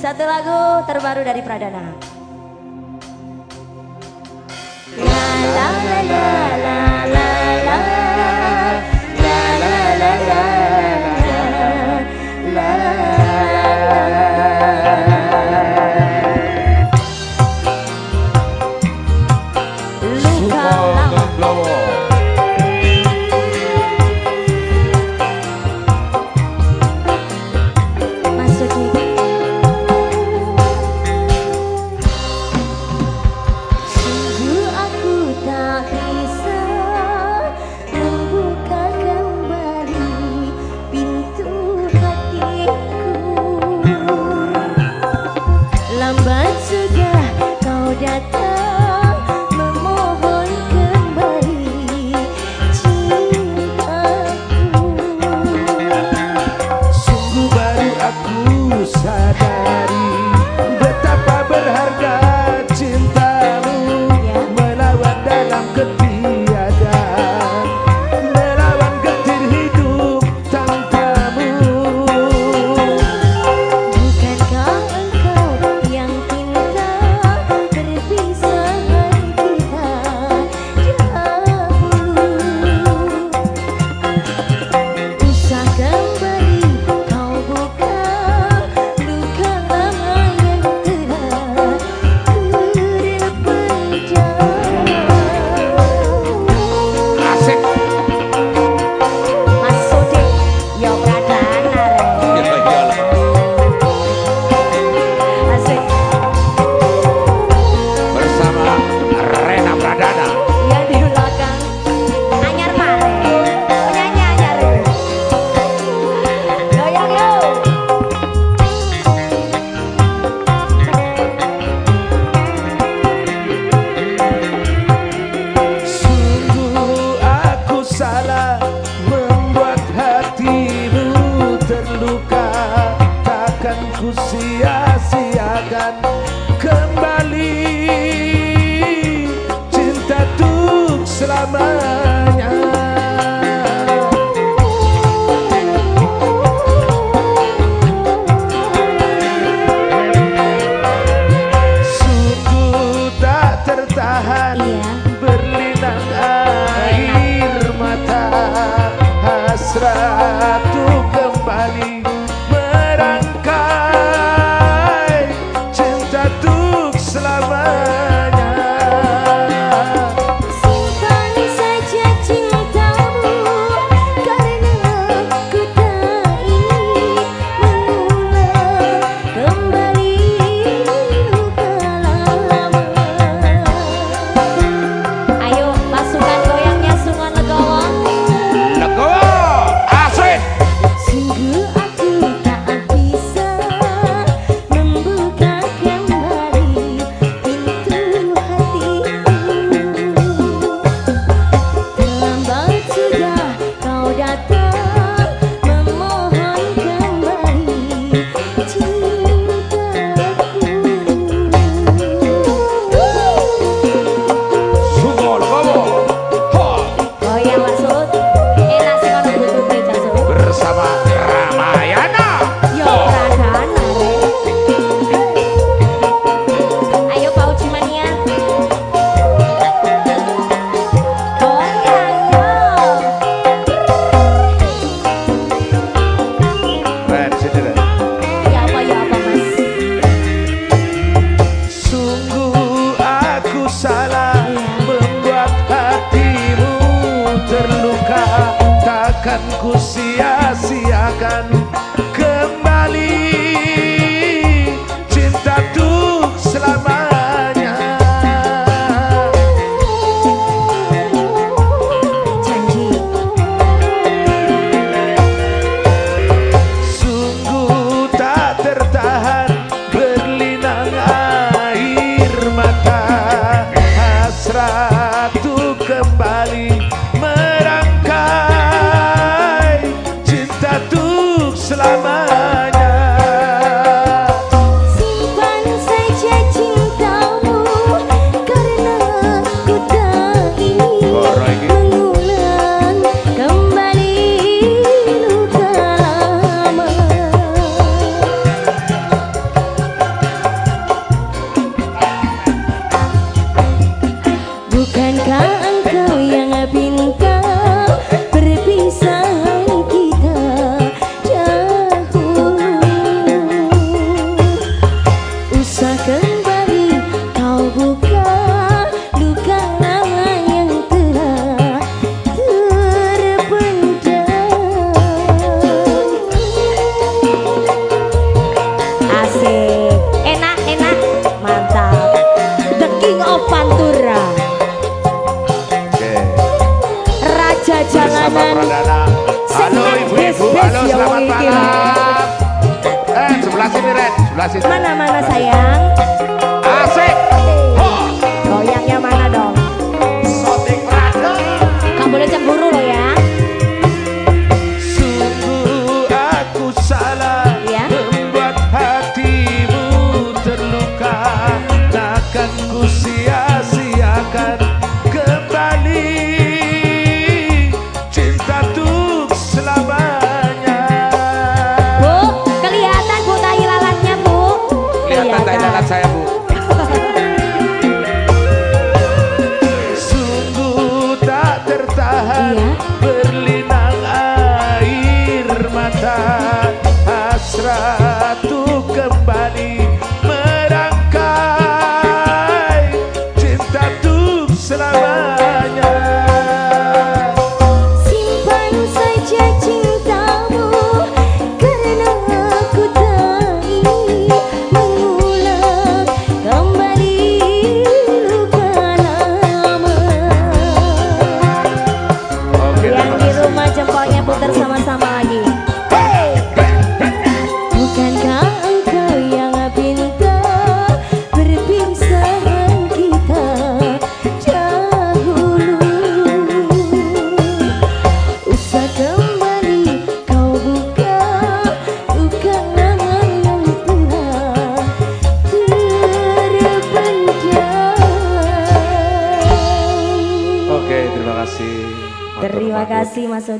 Satu lagu terbaru dari Pradana. La la la la. la. sia-siakan kembali. Cinta tuk selamanya. Suku tak tertahan. sia-siakan kembali. Cinta tuh selama Gracias. Kelihatan tai lalat saya, Bu. kasih Mas.